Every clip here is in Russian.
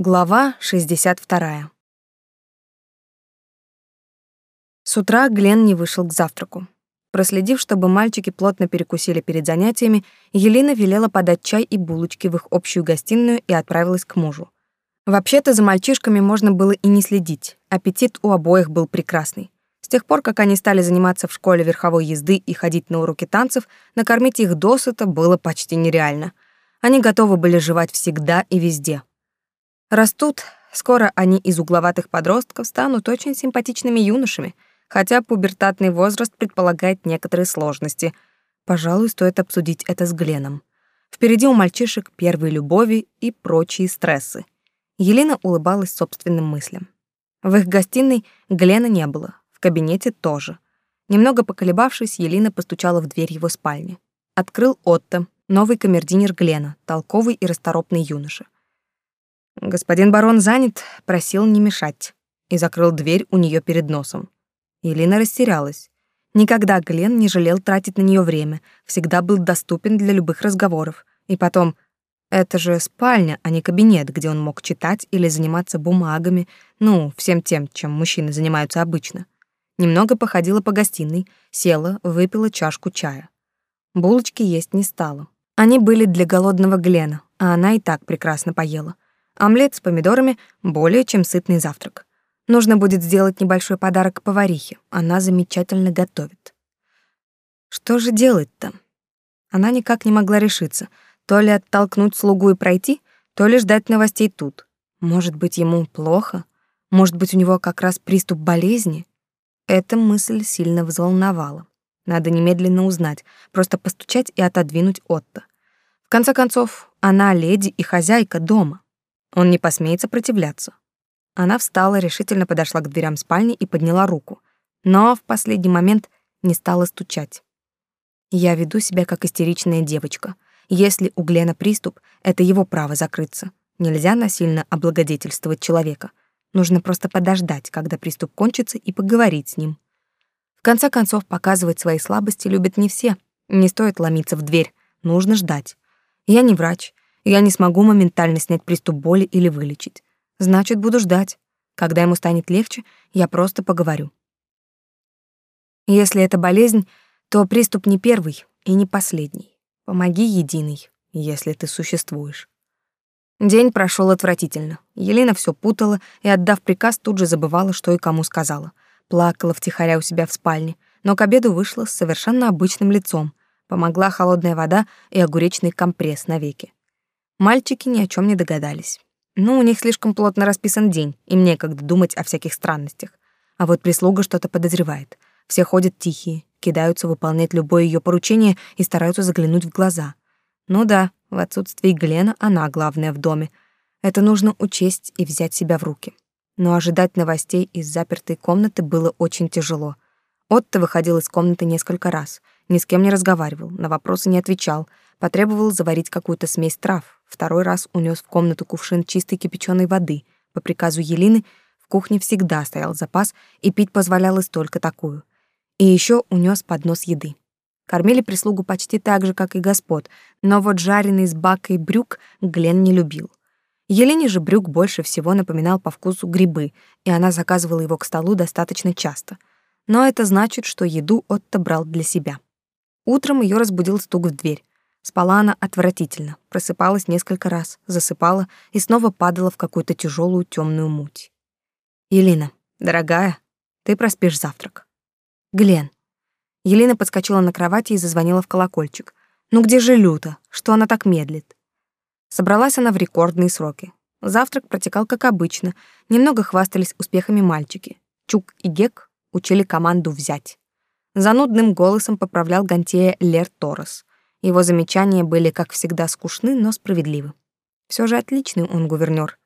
Глава 62. С утра Глен не вышел к завтраку. Проследив, чтобы мальчики плотно перекусили перед занятиями, Елена велела подать чай и булочки в их общую гостиную и отправилась к мужу. Вообще-то за мальчишками можно было и не следить. Аппетит у обоих был прекрасный. С тех пор, как они стали заниматься в школе верховой езды и ходить на уроки танцев, накормить их досыта было почти нереально. Они готовы были жевать всегда и везде. Растут, скоро они из угловатых подростков станут очень симпатичными юношами, хотя пубертатный возраст предполагает некоторые сложности. Пожалуй, стоит обсудить это с Гленом. Впереди у мальчишек первые любови и прочие стрессы. Елена улыбалась собственным мыслям. В их гостиной Глена не было, в кабинете тоже. Немного поколебавшись, Елена постучала в дверь его спальни. Открыл Отто, новый камердинер Глена, толковый и расторопный юноша. Господин барон занят, просил не мешать и закрыл дверь у нее перед носом. Елена растерялась. Никогда Глен не жалел тратить на нее время, всегда был доступен для любых разговоров. И потом, это же спальня, а не кабинет, где он мог читать или заниматься бумагами, ну, всем тем, чем мужчины занимаются обычно. Немного походила по гостиной, села, выпила чашку чая. Булочки есть не стала. Они были для голодного Глена, а она и так прекрасно поела — Омлет с помидорами — более чем сытный завтрак. Нужно будет сделать небольшой подарок поварихе. Она замечательно готовит. Что же делать-то? Она никак не могла решиться. То ли оттолкнуть слугу и пройти, то ли ждать новостей тут. Может быть, ему плохо? Может быть, у него как раз приступ болезни? Эта мысль сильно взволновала. Надо немедленно узнать, просто постучать и отодвинуть Отто. В конце концов, она леди и хозяйка дома. Он не посмеет сопротивляться. Она встала, решительно подошла к дверям спальни и подняла руку, но в последний момент не стала стучать. Я веду себя как истеричная девочка. Если у Глена приступ, это его право закрыться. Нельзя насильно облагодетельствовать человека. Нужно просто подождать, когда приступ кончится, и поговорить с ним. В конце концов, показывать свои слабости любят не все. Не стоит ломиться в дверь, нужно ждать. Я не врач, я не смогу моментально снять приступ боли или вылечить. Значит, буду ждать. Когда ему станет легче, я просто поговорю. Если это болезнь, то приступ не первый и не последний. Помоги единый, если ты существуешь. День прошел отвратительно. Елена все путала и, отдав приказ, тут же забывала, что и кому сказала. Плакала втихаря у себя в спальне, но к обеду вышла с совершенно обычным лицом. Помогла холодная вода и огуречный компресс на веки. Мальчики ни о чем не догадались. Ну, у них слишком плотно расписан день, им некогда думать о всяких странностях. А вот прислуга что-то подозревает. Все ходят тихие, кидаются выполнять любое ее поручение и стараются заглянуть в глаза. Ну да, в отсутствии Глена она главная в доме. Это нужно учесть и взять себя в руки. Но ожидать новостей из запертой комнаты было очень тяжело. Отто выходил из комнаты несколько раз, ни с кем не разговаривал, на вопросы не отвечал, потребовал заварить какую-то смесь трав, Второй раз унес в комнату кувшин чистой кипяченой воды. По приказу Елины в кухне всегда стоял запас, и пить позволялось только такую. И еще унес поднос еды. Кормили прислугу почти так же, как и господ, но вот жареный с бакой брюк Глен не любил. Елене же брюк больше всего напоминал по вкусу грибы, и она заказывала его к столу достаточно часто. Но это значит, что еду Отто брал для себя. Утром ее разбудил стук в дверь. Спала она отвратительно, просыпалась несколько раз, засыпала и снова падала в какую-то тяжелую темную муть. «Елена, дорогая, ты проспишь завтрак». «Глен». Елена подскочила на кровати и зазвонила в колокольчик. «Ну где же Люта? Что она так медлит?» Собралась она в рекордные сроки. Завтрак протекал как обычно, немного хвастались успехами мальчики. Чук и Гек учили команду взять. Занудным голосом поправлял Гантея Лер Торрес. Его замечания были, как всегда, скучны, но справедливы. Все же отличный он гувернёр.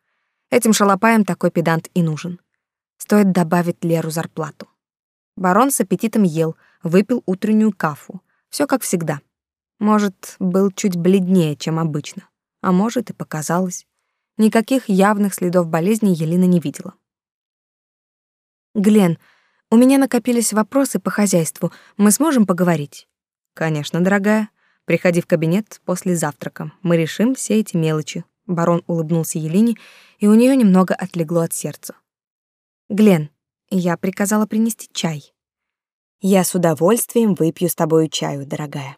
Этим шалопаям такой педант и нужен. Стоит добавить Леру зарплату. Барон с аппетитом ел, выпил утреннюю кафу. Все как всегда. Может, был чуть бледнее, чем обычно. А может, и показалось. Никаких явных следов болезни Елена не видела. «Глен, у меня накопились вопросы по хозяйству. Мы сможем поговорить?» «Конечно, дорогая. Приходи в кабинет после завтрака. Мы решим все эти мелочи. Барон улыбнулся Елене, и у нее немного отлегло от сердца. Глен, я приказала принести чай. Я с удовольствием выпью с тобой чаю, дорогая.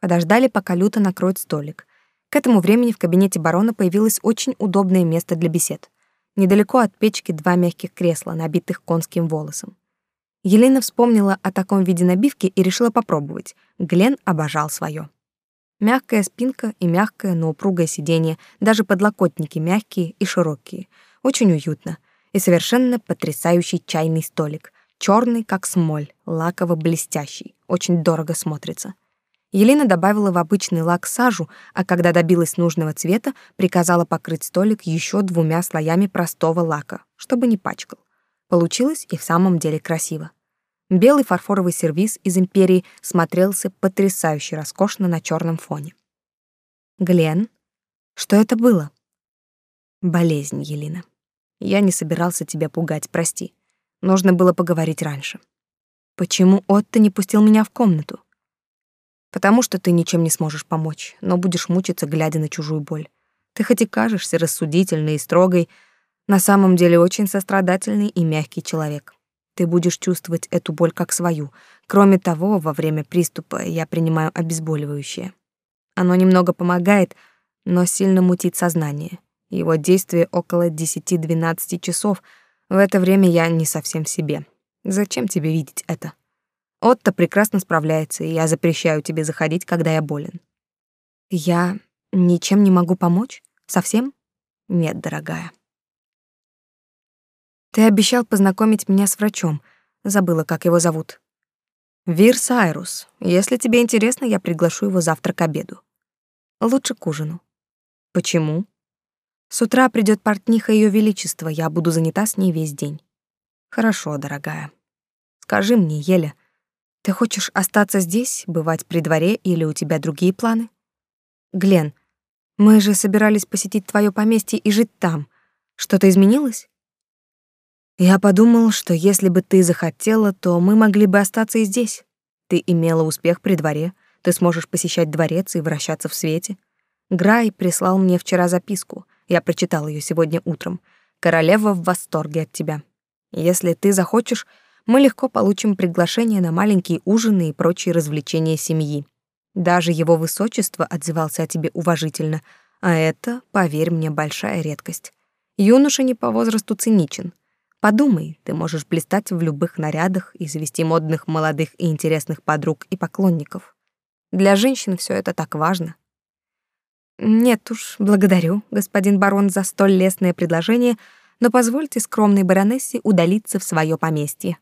Подождали, пока Люта накроет столик. К этому времени в кабинете барона появилось очень удобное место для бесед. Недалеко от печки два мягких кресла, набитых конским волосом. Елена вспомнила о таком виде набивки и решила попробовать. Глен обожал свое. Мягкая спинка и мягкое, но упругое сиденье, даже подлокотники мягкие и широкие. Очень уютно. И совершенно потрясающий чайный столик. черный, как смоль, лаково-блестящий. Очень дорого смотрится. Елена добавила в обычный лак сажу, а когда добилась нужного цвета, приказала покрыть столик еще двумя слоями простого лака, чтобы не пачкал. Получилось и в самом деле красиво. Белый фарфоровый сервиз из империи смотрелся потрясающе роскошно на черном фоне. Глен, что это было? Болезнь, Елена. Я не собирался тебя пугать, прости. Нужно было поговорить раньше. Почему Отто не пустил меня в комнату? Потому что ты ничем не сможешь помочь, но будешь мучиться, глядя на чужую боль. Ты хоть и кажешься рассудительной и строгой, на самом деле очень сострадательный и мягкий человек. Ты будешь чувствовать эту боль как свою. Кроме того, во время приступа я принимаю обезболивающее. Оно немного помогает, но сильно мутит сознание. Его действие около 10-12 часов. В это время я не совсем в себе. Зачем тебе видеть это? Отто прекрасно справляется, и я запрещаю тебе заходить, когда я болен. Я ничем не могу помочь? Совсем? Нет, дорогая. Ты обещал познакомить меня с врачом. Забыла, как его зовут. Вир Сайрус. Если тебе интересно, я приглашу его завтра к обеду. Лучше к ужину. Почему? С утра придет портниха Ее Величества, я буду занята с ней весь день. Хорошо, дорогая. Скажи мне, Еля, ты хочешь остаться здесь, бывать при дворе или у тебя другие планы? Глен, мы же собирались посетить твое поместье и жить там. Что-то изменилось? Я подумал, что если бы ты захотела, то мы могли бы остаться и здесь. Ты имела успех при дворе, ты сможешь посещать дворец и вращаться в свете. Грай прислал мне вчера записку. Я прочитал ее сегодня утром. Королева в восторге от тебя. Если ты захочешь, мы легко получим приглашение на маленькие ужины и прочие развлечения семьи. Даже его высочество отзывался о тебе уважительно, а это, поверь мне, большая редкость. Юноша не по возрасту циничен — Подумай, ты можешь блистать в любых нарядах и завести модных молодых и интересных подруг и поклонников. Для женщин все это так важно. Нет уж, благодарю, господин барон, за столь лестное предложение, но позвольте скромной баронессе удалиться в свое поместье.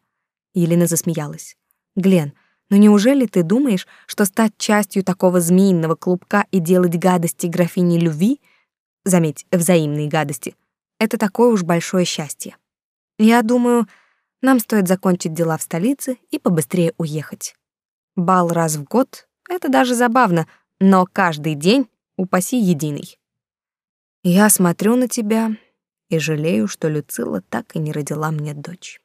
Елена засмеялась. Глен, но ну неужели ты думаешь, что стать частью такого змеиного клубка и делать гадости графине Люви, заметь, взаимные гадости, это такое уж большое счастье? Я думаю, нам стоит закончить дела в столице и побыстрее уехать. Бал раз в год — это даже забавно, но каждый день упаси единый. Я смотрю на тебя и жалею, что Люцила так и не родила мне дочь.